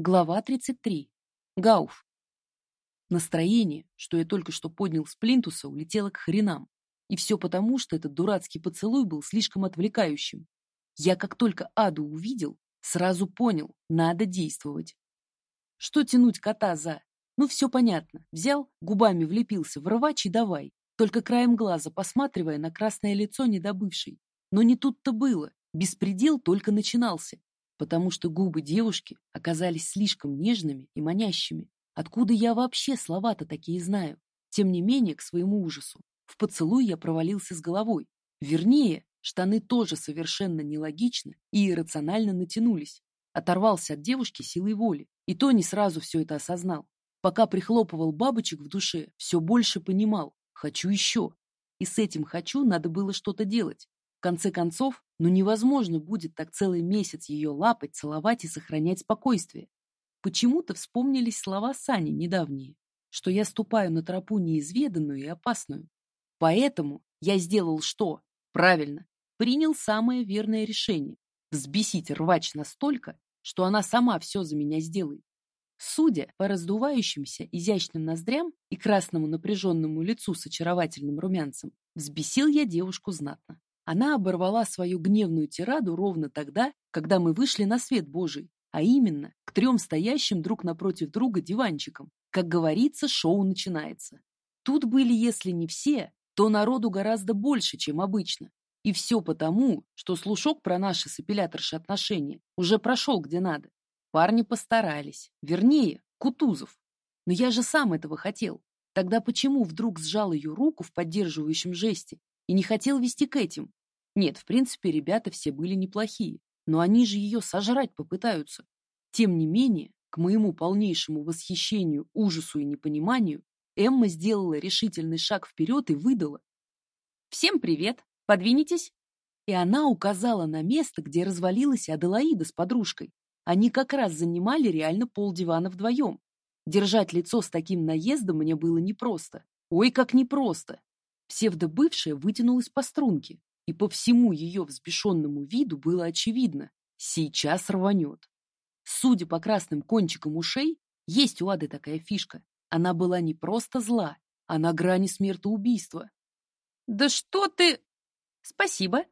Глава 33. Гауф. Настроение, что я только что поднял с плинтуса, улетело к хренам. И все потому, что этот дурацкий поцелуй был слишком отвлекающим. Я как только Аду увидел, сразу понял, надо действовать. Что тянуть кота за? Ну, все понятно. Взял, губами влепился в рвач и давай. Только краем глаза, посматривая на красное лицо недобывшей. Но не тут-то было. Беспредел только начинался потому что губы девушки оказались слишком нежными и манящими. Откуда я вообще слова-то такие знаю? Тем не менее, к своему ужасу, в поцелуй я провалился с головой. Вернее, штаны тоже совершенно нелогично и иррационально натянулись. Оторвался от девушки силой воли, и то не сразу все это осознал. Пока прихлопывал бабочек в душе, все больше понимал – хочу еще. И с этим «хочу» надо было что-то делать. В конце концов, ну невозможно будет так целый месяц ее лапать, целовать и сохранять спокойствие. Почему-то вспомнились слова Сани недавние, что я ступаю на тропу неизведанную и опасную. Поэтому я сделал что? Правильно, принял самое верное решение – взбесить рвач настолько, что она сама все за меня сделает. Судя по раздувающимся изящным ноздрям и красному напряженному лицу с очаровательным румянцем, взбесил я девушку знатно. Она оборвала свою гневную тираду ровно тогда, когда мы вышли на свет Божий, а именно к трем стоящим друг напротив друга диванчикам. Как говорится, шоу начинается. Тут были, если не все, то народу гораздо больше, чем обычно. И все потому, что слушок про наши с эпиляторши отношения уже прошел где надо. Парни постарались. Вернее, Кутузов. Но я же сам этого хотел. Тогда почему вдруг сжал ее руку в поддерживающем жесте и не хотел вести к этим? Нет, в принципе, ребята все были неплохие, но они же ее сожрать попытаются. Тем не менее, к моему полнейшему восхищению, ужасу и непониманию, Эмма сделала решительный шаг вперед и выдала. «Всем привет! Подвинетесь?» И она указала на место, где развалилась Аделаида с подружкой. Они как раз занимали реально полдивана вдвоем. Держать лицо с таким наездом мне было непросто. Ой, как непросто! Псевдобывшая вытянулась по струнке, и по всему ее взбешенному виду было очевидно — сейчас рванет. Судя по красным кончикам ушей, есть у Ады такая фишка. Она была не просто зла, а на грани смертоубийства. «Да что ты...» «Спасибо».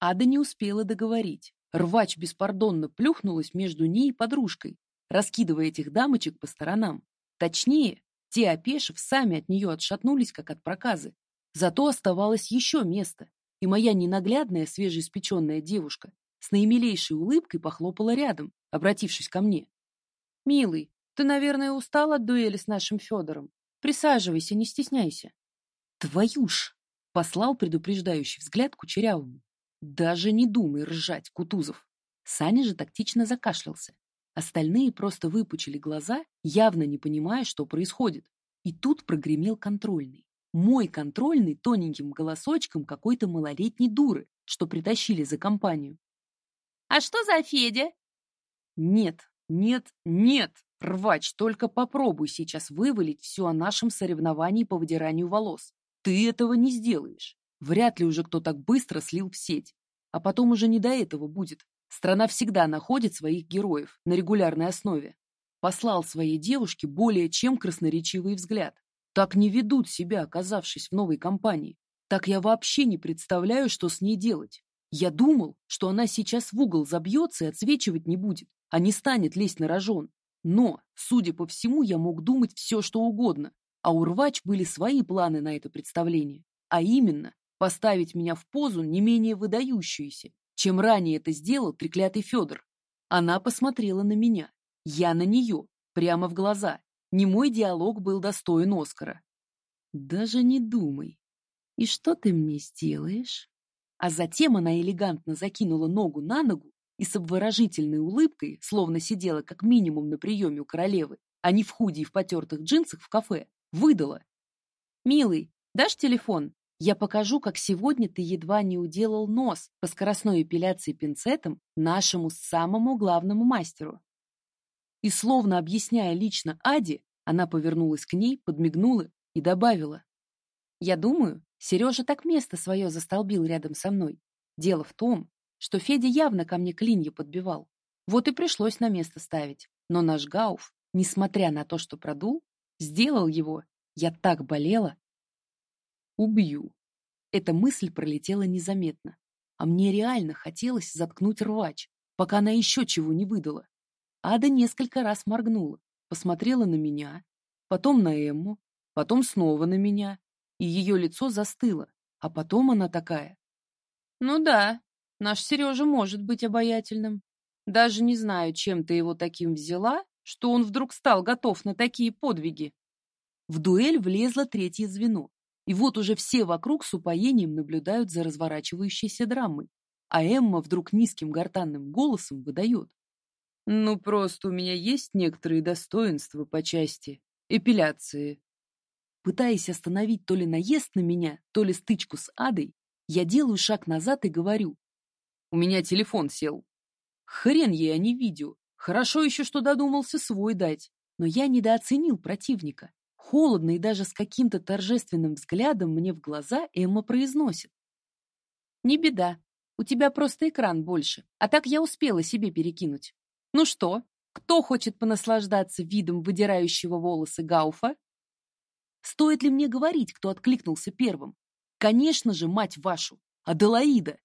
Ада не успела договорить. Рвач беспардонно плюхнулась между ней и подружкой, раскидывая этих дамочек по сторонам. Точнее, те, опешив, сами от нее отшатнулись, как от проказы. Зато оставалось еще место, и моя ненаглядная свежеиспеченная девушка с наимилейшей улыбкой похлопала рядом, обратившись ко мне. «Милый, ты, наверное, устал от дуэли с нашим Федором. Присаживайся, не стесняйся». «Твою ж!» — послал предупреждающий взгляд Кучерявому. «Даже не думай ржать, Кутузов!» Саня же тактично закашлялся. Остальные просто выпучили глаза, явно не понимая, что происходит. И тут прогремел контрольный мой контрольный тоненьким голосочком какой-то малолетней дуры, что притащили за компанию. «А что за Федя?» «Нет, нет, нет, рвач, только попробуй сейчас вывалить все о нашем соревновании по выдиранию волос. Ты этого не сделаешь. Вряд ли уже кто так быстро слил в сеть. А потом уже не до этого будет. Страна всегда находит своих героев на регулярной основе. Послал своей девушке более чем красноречивый взгляд. Так не ведут себя, оказавшись в новой компании. Так я вообще не представляю, что с ней делать. Я думал, что она сейчас в угол забьется и отсвечивать не будет, а не станет лезть на рожон. Но, судя по всему, я мог думать все, что угодно. А у рвач были свои планы на это представление. А именно, поставить меня в позу не менее выдающуюся, чем ранее это сделал треклятый Федор. Она посмотрела на меня. Я на нее, прямо в глаза, не мой диалог был достоин Оскара. Даже не думай. И что ты мне сделаешь? А затем она элегантно закинула ногу на ногу и с обворожительной улыбкой, словно сидела как минимум на приеме у королевы, а не в худи и в потертых джинсах в кафе, выдала. «Милый, дашь телефон? Я покажу, как сегодня ты едва не уделал нос по скоростной эпиляции пинцетом нашему самому главному мастеру. И словно объясняя лично Аде, она повернулась к ней, подмигнула и добавила. «Я думаю, Сережа так место свое застолбил рядом со мной. Дело в том, что Федя явно ко мне клинья подбивал. Вот и пришлось на место ставить. Но наш Гауф, несмотря на то, что продул, сделал его. Я так болела. Убью. Эта мысль пролетела незаметно. А мне реально хотелось заткнуть рвач, пока она еще чего не выдала. Ада несколько раз моргнула, посмотрела на меня, потом на Эмму, потом снова на меня, и ее лицо застыло, а потом она такая. «Ну да, наш Сережа может быть обаятельным. Даже не знаю, чем ты его таким взяла, что он вдруг стал готов на такие подвиги». В дуэль влезло третье звено, и вот уже все вокруг с упоением наблюдают за разворачивающейся драмой, а Эмма вдруг низким гортанным голосом выдает. Ну, просто у меня есть некоторые достоинства по части эпиляции. Пытаясь остановить то ли наезд на меня, то ли стычку с Адой, я делаю шаг назад и говорю. У меня телефон сел. Хрен ей, а не видео. Хорошо еще, что додумался свой дать. Но я недооценил противника. Холодно и даже с каким-то торжественным взглядом мне в глаза Эмма произносит. Не беда. У тебя просто экран больше. А так я успела себе перекинуть. Ну что, кто хочет понаслаждаться видом выдирающего волосы Гауфа? Стоит ли мне говорить, кто откликнулся первым? Конечно же, мать вашу, Аделаида.